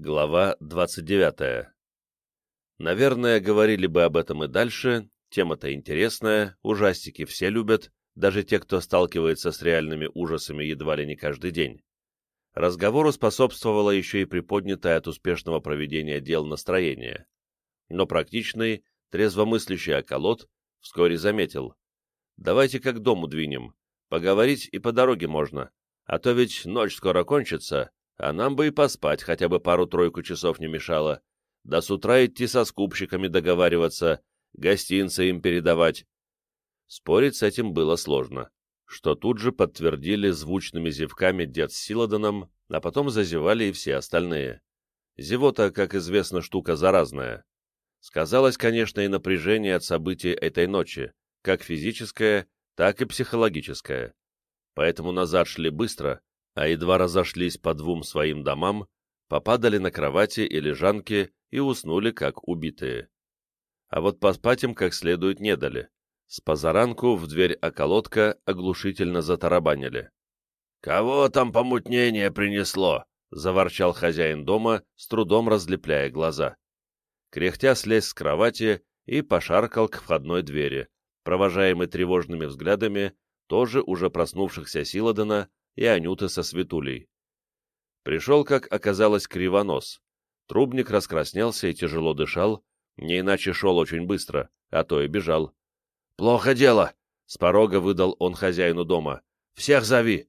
Глава 29. Наверное, говорили бы об этом и дальше, тема-то интересная, ужастики все любят, даже те, кто сталкивается с реальными ужасами едва ли не каждый день. Разговору способствовало еще и приподнятое от успешного проведения дел настроение. Но практичный, трезвомыслящий околот вскоре заметил. «Давайте как дому двинем. Поговорить и по дороге можно. А то ведь ночь скоро кончится, а нам бы и поспать хотя бы пару-тройку часов не мешало. Да с утра идти со скупщиками договариваться, гостинцы им передавать. Спорить с этим было сложно, что тут же подтвердили звучными зевками дед с Силаданом, а потом зазевали и все остальные. Зевота, как известно, штука заразная. Сказалось, конечно, и напряжение от событий этой ночи, как физическое, так и психологическое. Поэтому назад шли быстро, а едва разошлись по двум своим домам, попадали на кровати и лежанки и уснули, как убитые. А вот поспать им как следует не дали. С позаранку в дверь околотка оглушительно затарабанили. «Кого там помутнение принесло?» — заворчал хозяин дома, с трудом разлепляя глаза. Кряхтя слез с кровати и пошаркал к входной двери, провожаемый тревожными взглядами тоже уже проснувшихся Силадена и Анюты со Светулей. Пришел, как оказалось, кривонос. Трубник раскраснелся и тяжело дышал, не иначе шел очень быстро, а то и бежал. «Плохо дело!» — с порога выдал он хозяину дома. «Всех зови!»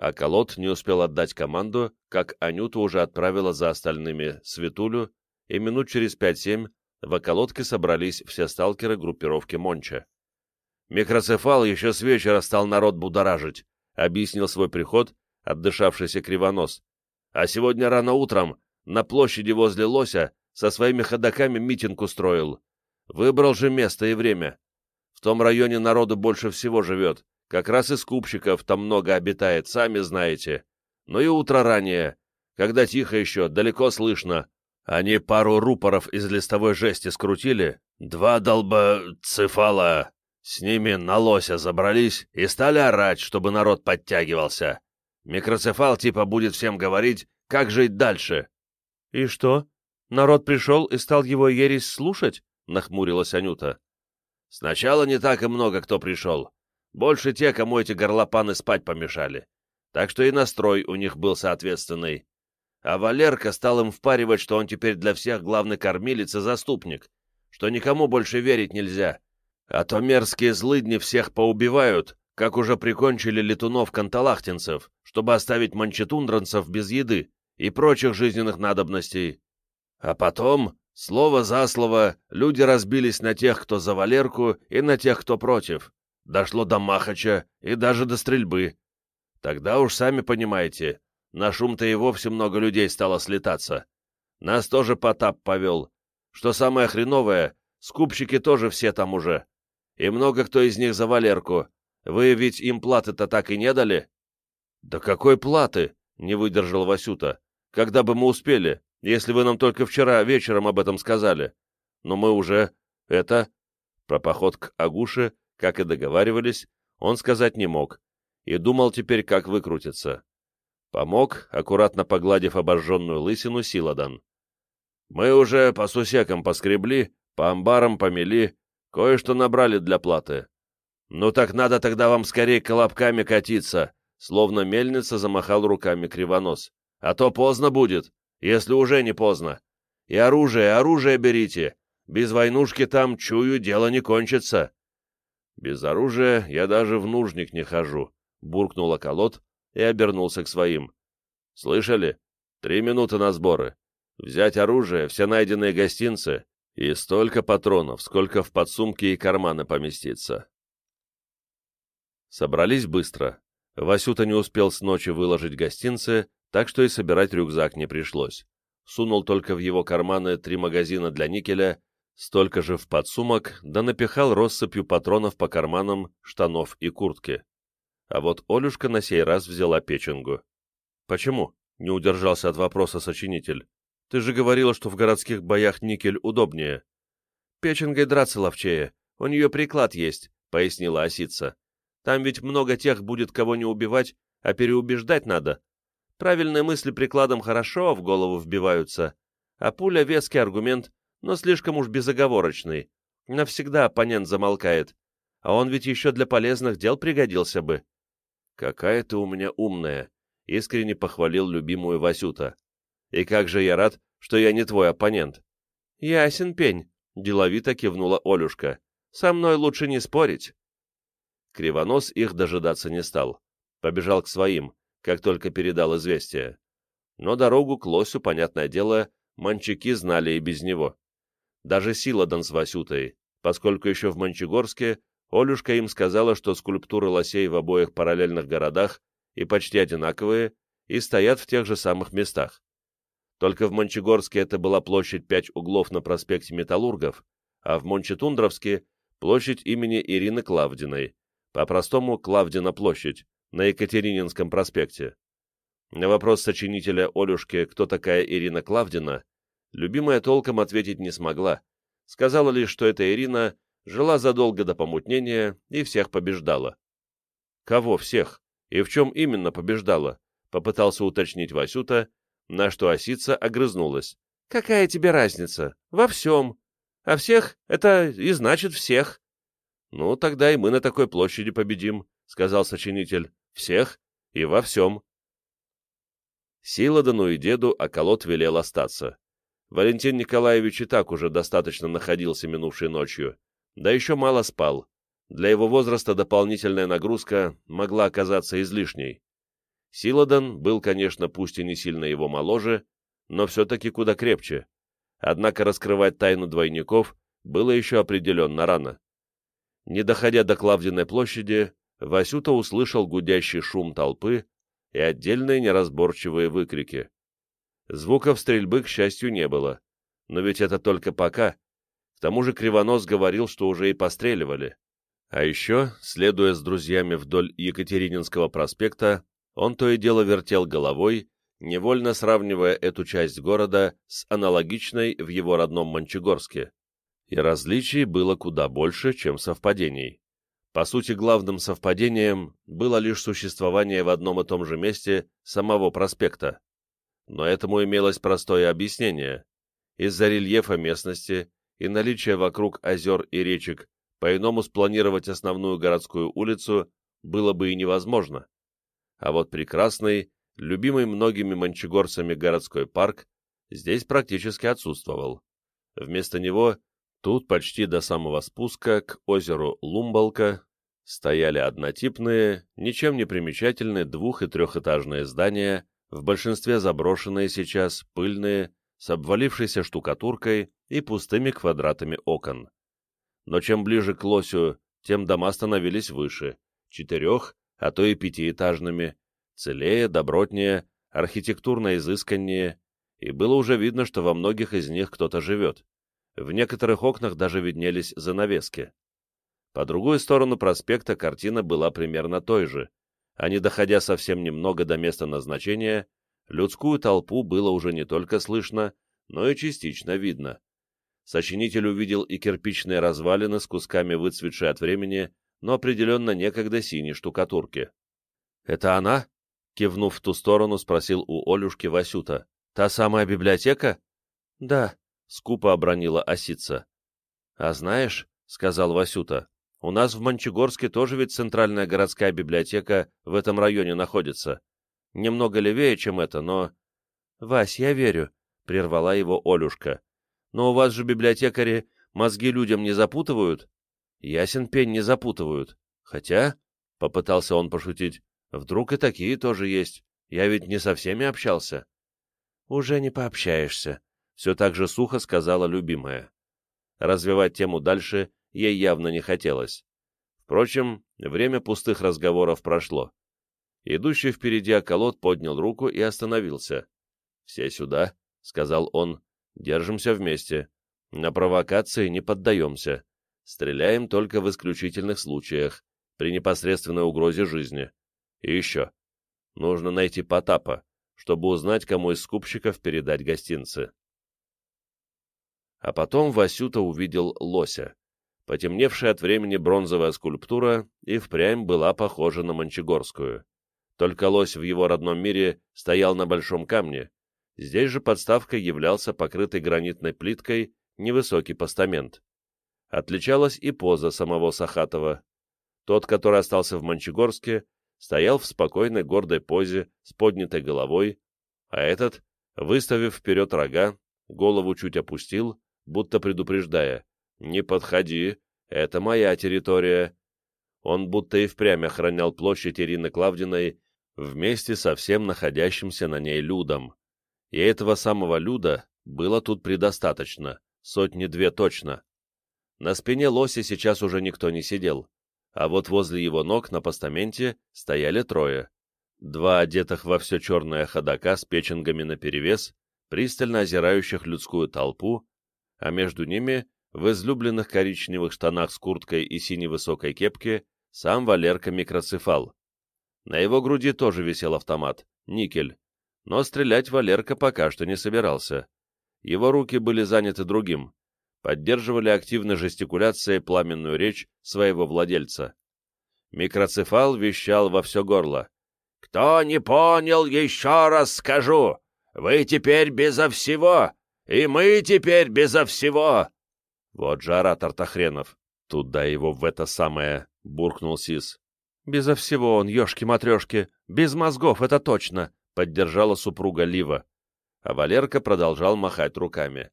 А колод не успел отдать команду, как Анюта уже отправила за остальными Светулю, и минут через пять-семь в околотке собрались все сталкеры группировки Монча. Микроцефал еще с вечера стал народ будоражить. — объяснил свой приход отдышавшийся кривонос. «А сегодня рано утром на площади возле Лося со своими ходаками митинг устроил. Выбрал же место и время. В том районе народу больше всего живет, как раз и скупщиков там много обитает, сами знаете. Но и утро ранее, когда тихо еще, далеко слышно. Они пару рупоров из листовой жести скрутили, два долба цефала с ними на лося забрались и стали орать, чтобы народ подтягивался. Микроцефал типа будет всем говорить, как жить дальше. — И что? Народ пришел и стал его ересь слушать? — нахмурилась Анюта. — Сначала не так и много кто пришел. Больше те, кому эти горлопаны спать помешали. Так что и настрой у них был соответственный. А Валерка стал им впаривать, что он теперь для всех главный кормилец и заступник, что никому больше верить нельзя, а то мерзкие злыдни всех поубивают, как уже прикончили летунов-канталахтинцев, чтобы оставить манчетундранцев без еды и прочих жизненных надобностей. А потом, слово за слово, люди разбились на тех, кто за Валерку, и на тех, кто против. Дошло до махача и даже до стрельбы. Тогда уж сами понимаете, на шум-то и вовсе много людей стало слетаться. Нас тоже Потап повел. Что самое хреновое, скупщики тоже все там уже и много кто из них за Валерку. Вы ведь им платы-то так и не дали?» «Да какой платы?» — не выдержал Васюта. «Когда бы мы успели, если вы нам только вчера вечером об этом сказали? Но мы уже... это...» Про поход к Агуше, как и договаривались, он сказать не мог, и думал теперь, как выкрутиться. Помог, аккуратно погладив обожженную лысину, Силадан. «Мы уже по сусекам поскребли, по амбарам помели, Кое-что набрали для платы. Ну так надо тогда вам скорее колобками катиться, словно мельница замахал руками кривонос. А то поздно будет, если уже не поздно. И оружие, оружие берите. Без войнушки там, чую, дело не кончится. Без оружия я даже в нужник не хожу, буркнул околот и обернулся к своим. Слышали? Три минуты на сборы. Взять оружие, все найденные гостинцы, и столько патронов, сколько в подсумке и карманы поместится. Собрались быстро. Васюта не успел с ночи выложить гостинцы, так что и собирать рюкзак не пришлось. Сунул только в его карманы три магазина для никеля, столько же в подсумок, да напихал россыпью патронов по карманам штанов и куртки. А вот Олюшка на сей раз взяла печенгу. «Почему?» — не удержался от вопроса сочинитель. Ты же говорила, что в городских боях никель удобнее. Печенгой драться ловчее, у нее приклад есть, — пояснила осица. Там ведь много тех будет, кого не убивать, а переубеждать надо. Правильные мысли прикладом хорошо в голову вбиваются, а пуля — веский аргумент, но слишком уж безоговорочный. Навсегда оппонент замолкает. А он ведь еще для полезных дел пригодился бы. «Какая ты у меня умная!» — искренне похвалил любимую Васюта. «И как же я рад, что я не твой оппонент!» «Ясен пень!» — деловито кивнула Олюшка. «Со мной лучше не спорить!» Кривонос их дожидаться не стал. Побежал к своим, как только передал известие. Но дорогу к лосю, понятное дело, манчаки знали и без него. Даже Силадан с Васютой, поскольку еще в Мончегорске Олюшка им сказала, что скульптуры лосей в обоих параллельных городах и почти одинаковые, и стоят в тех же самых местах. Только в Мончегорске это была площадь пять углов на проспекте Металлургов, а в Мончетундровске – площадь имени Ирины Клавдиной, по-простому Клавдина площадь, на Екатерининском проспекте. На вопрос сочинителя Олюшки, кто такая Ирина Клавдина, любимая толком ответить не смогла, сказала лишь, что эта Ирина жила задолго до помутнения и всех побеждала. Кого всех? И в чем именно побеждала? Попытался уточнить Васюта, на что осица огрызнулась. Какая тебе разница? Во всем. А всех — это и значит всех. Ну, тогда и мы на такой площади победим, сказал сочинитель. Всех и во всем. Силадану и деду околот велел остаться. Валентин Николаевич и так уже достаточно находился минувшей ночью, да еще мало спал. Для его возраста дополнительная нагрузка могла оказаться излишней. Силадан был, конечно, пусть и не сильно его моложе, но все-таки куда крепче. Однако раскрывать тайну двойников было еще определенно рано. Не доходя до Клавдиной площади, Васюта услышал гудящий шум толпы и отдельные неразборчивые выкрики. Звуков стрельбы, к счастью, не было. Но ведь это только пока, тому же Кривонос говорил, что уже и постреливали. А еще, следуя с друзьями вдоль Екатерининского проспекта, он то и дело вертел головой, невольно сравнивая эту часть города с аналогичной в его родном Мончегорске. И различий было куда больше, чем совпадений. По сути, главным совпадением было лишь существование в одном и том же месте самого проспекта. Но этому имелось простое объяснение. Из-за рельефа местности и наличие вокруг озер и речек, по-иному спланировать основную городскую улицу было бы и невозможно. А вот прекрасный, любимый многими манчегорцами городской парк здесь практически отсутствовал. Вместо него тут почти до самого спуска к озеру Лумбалка стояли однотипные, ничем не примечательные двух- и трехэтажные здания, в большинстве заброшенные сейчас, пыльные, с обвалившейся штукатуркой и пустыми квадратами окон. Но чем ближе к лосю, тем дома становились выше, четырех, а то и пятиэтажными, целее, добротнее, архитектурно изысканнее, и было уже видно, что во многих из них кто-то живет. В некоторых окнах даже виднелись занавески. По другую сторону проспекта картина была примерно той же, а не доходя совсем немного до места назначения, людскую толпу было уже не только слышно, но и частично видно. Сочинитель увидел и кирпичные развалины с кусками выцветшей от времени, но определенно некогда синей штукатурки. «Это она?» — кивнув в ту сторону, спросил у Олюшки Васюта. «Та самая библиотека?» «Да», — скупо обронила осица. «А знаешь», — сказал Васюта, — «у нас в Мончегорске тоже ведь центральная городская библиотека в этом районе находится. Немного левее, чем это, но...» «Вась, я верю», — прервала его Олюшка. «Но у вас же библиотекари мозги людям не запутывают?» «Ясен пень не запутывают. Хотя...» — попытался он пошутить. «Вдруг и такие тоже есть. Я ведь не со всеми общался». «Уже не пообщаешься», — все так же сухо сказала любимая. Развивать тему дальше ей явно не хотелось. Впрочем, время пустых разговоров прошло. Идущий впереди околот поднял руку и остановился. «Все сюда», — сказал он, — «держимся вместе. На провокации не поддаемся. Стреляем только в исключительных случаях, при непосредственной угрозе жизни. И еще. Нужно найти Потапа, чтобы узнать, кому из скупщиков передать гостинцы». А потом Васюта увидел лося. Потемневшая от времени бронзовая скульптура и впрямь была похожа на Мончегорскую только лось в его родном мире стоял на большом камне, здесь же подставкой являлся покрытый гранитной плиткой невысокий постамент. Отличалась и поза самого Сахатова. Тот, который остался в Мончегорске, стоял в спокойной гордой позе с поднятой головой, а этот, выставив вперед рога, голову чуть опустил, будто предупреждая «Не подходи, это моя территория». Он будто и впрямь охранял площадь Ирины Клавдиной вместе со всем находящимся на ней людом. И этого самого люда было тут предостаточно, сотни-две точно. На спине лося сейчас уже никто не сидел, а вот возле его ног на постаменте стояли трое. Два одетых во все черное ходока с печенгами наперевес, пристально озирающих людскую толпу, а между ними, в излюбленных коричневых штанах с курткой и синей высокой кепке, сам Валерка микроцефал. На его груди тоже висел автомат, никель, но стрелять Валерка пока что не собирался. Его руки были заняты другим, поддерживали активной жестикуляцией пламенную речь своего владельца. Микроцефал вещал во все горло. «Кто не понял, еще раз скажу. Вы теперь безо всего, и мы теперь безо всего!» Вот же оратор Тахренов. Туда его в это самое, — буркнул Сис. «Безо всего он, ешки-матрешки, без мозгов, это точно!» — поддержала супруга Лива. А Валерка продолжал махать руками.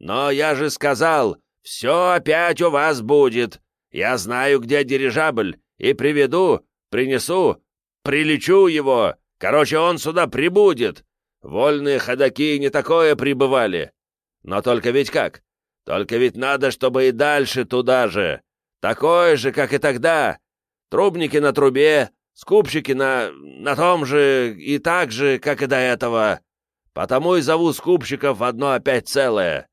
«Но я же сказал, все опять у вас будет. Я знаю, где дирижабль, и приведу, принесу, прилечу его. Короче, он сюда прибудет. Вольные ходаки не такое прибывали. Но только ведь как? Только ведь надо, чтобы и дальше туда же. Такое же, как и тогда. Трубники на трубе, скупщики на... на том же и так же, как и до этого. Потому и зову скупщиков одно опять целое.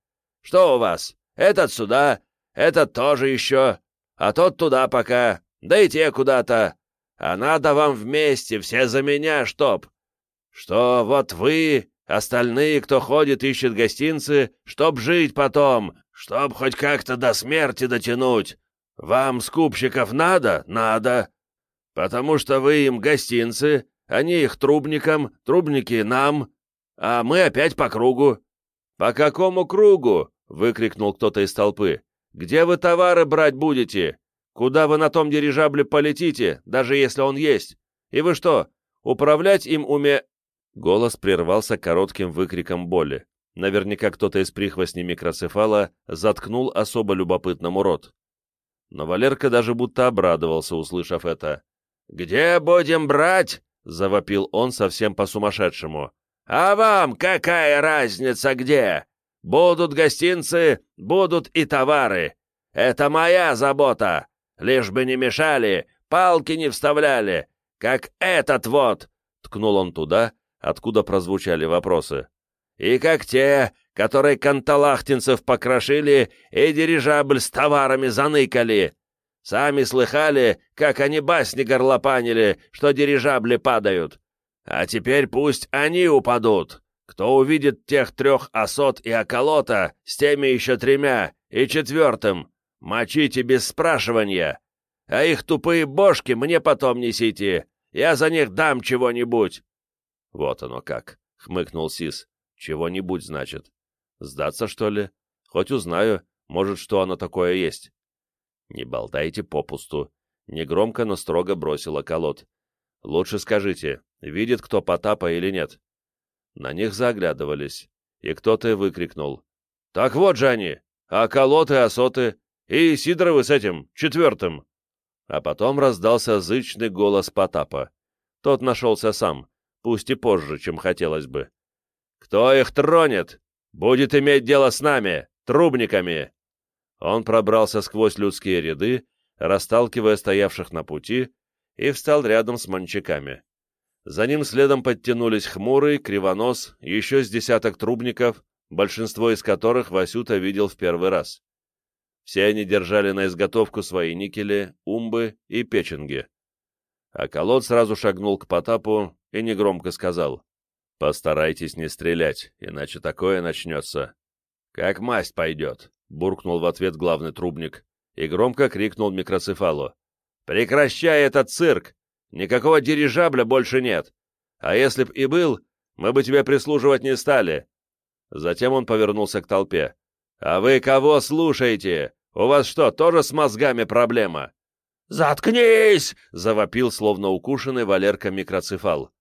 Что у вас? Этот сюда, этот тоже еще, а тот туда пока, да и те куда-то. А надо вам вместе, все за меня, чтоб. Что вот вы, остальные, кто ходит, ищет гостинцы, чтоб жить потом, чтоб хоть как-то до смерти дотянуть. Вам скупщиков надо? Надо. Потому что вы им гостинцы, они их трубникам, трубники нам, а мы опять по кругу. По какому кругу? Выкрикнул кто-то из толпы. Где вы товары брать будете? Куда вы на том дирижабле полетите, даже если он есть? И вы что, управлять им уме...» Голос прервался коротким выкриком боли. Наверняка кто-то из прихвостней микроцефала заткнул особо любопытному рот. Но Валерка даже будто обрадовался, услышав это. «Где будем брать?» — завопил он совсем по-сумасшедшему. «А вам какая разница где? Будут гостинцы, будут и товары. Это моя забота. Лишь бы не мешали, палки не вставляли, как этот вот!» — ткнул он туда, откуда прозвучали вопросы. «И как те, которые канталахтинцев покрошили и дирижабль с товарами заныкали. Сами слыхали, как они басни горлопанили, что дирижабли падают. А теперь пусть они упадут. Кто увидит тех трех осот и околота с теми еще тремя и четвертым, Мочите без спрашивания. А их тупые бошки мне потом несите. Я за них дам чего-нибудь. Вот оно как, — хмыкнул Сис. Чего-нибудь, значит. Сдаться, что ли? Хоть узнаю, может, что оно такое есть. Не болтайте попусту. Негромко, но строго бросила колод. Лучше скажите, видит кто Потапа или нет? На них заглядывались, и кто-то выкрикнул. «Так вот же они! А колоты, осоты! И Сидоровы с этим, четвертым!» А потом раздался зычный голос Потапа. Тот нашелся сам, пусть и позже, чем хотелось бы. «Кто их тронет, будет иметь дело с нами, трубниками!» Он пробрался сквозь людские ряды, расталкивая стоявших на пути, и встал рядом с манчаками. За ним следом подтянулись хмурый, кривонос, еще с десяток трубников, большинство из которых Васюта видел в первый раз. Все они держали на изготовку свои никели, умбы и печенги. А колод сразу шагнул к Потапу и негромко сказал, «Постарайтесь не стрелять, иначе такое начнется». «Как масть пойдет», — буркнул в ответ главный трубник и громко крикнул микроцефалу. «Прекращай этот цирк! Никакого дирижабля больше нет. А если б и был, мы бы тебе прислуживать не стали». Затем он повернулся к толпе. «А вы кого слушаете? У вас что, тоже с мозгами проблема?» «Заткнись!» — завопил, словно укушенный Валерка микроцефал.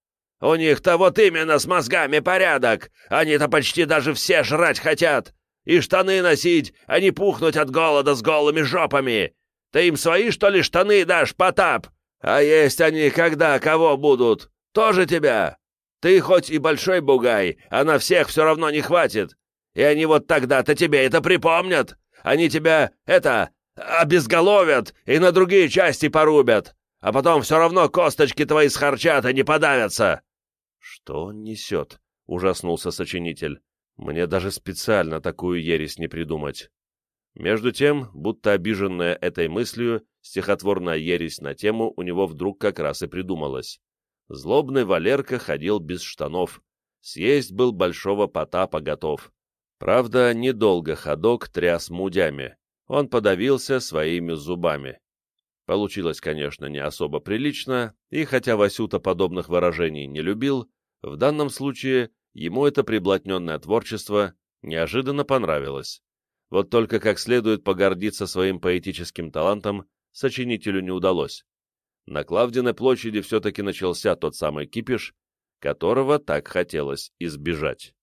«У них-то вот именно с мозгами порядок! Они-то почти даже все жрать хотят! И штаны носить, а не пухнуть от голода с голыми жопами! Ты им свои, что ли, штаны дашь, Потап? А есть они когда кого будут? Тоже тебя? Ты хоть и большой бугай, а на всех все равно не хватит. И они вот тогда-то тебе это припомнят. Они тебя, это, обезголовят и на другие части порубят. А потом все равно косточки твои схарчат и не подавятся. Что он несет? — ужаснулся сочинитель. Мне даже специально такую ересь не придумать. Между тем, будто обиженная этой мыслью, стихотворная ересь на тему у него вдруг как раз и придумалась. Злобный Валерка ходил без штанов, съесть был большого Потапа готов. Правда, недолго ходок тряс мудями, он подавился своими зубами. Получилось, конечно, не особо прилично, и хотя Васюта подобных выражений не любил, в данном случае ему это приблотненное творчество неожиданно понравилось. Вот только как следует погордиться своим поэтическим талантом сочинителю не удалось. На Клавдиной площади все-таки начался тот самый кипиш, которого так хотелось избежать.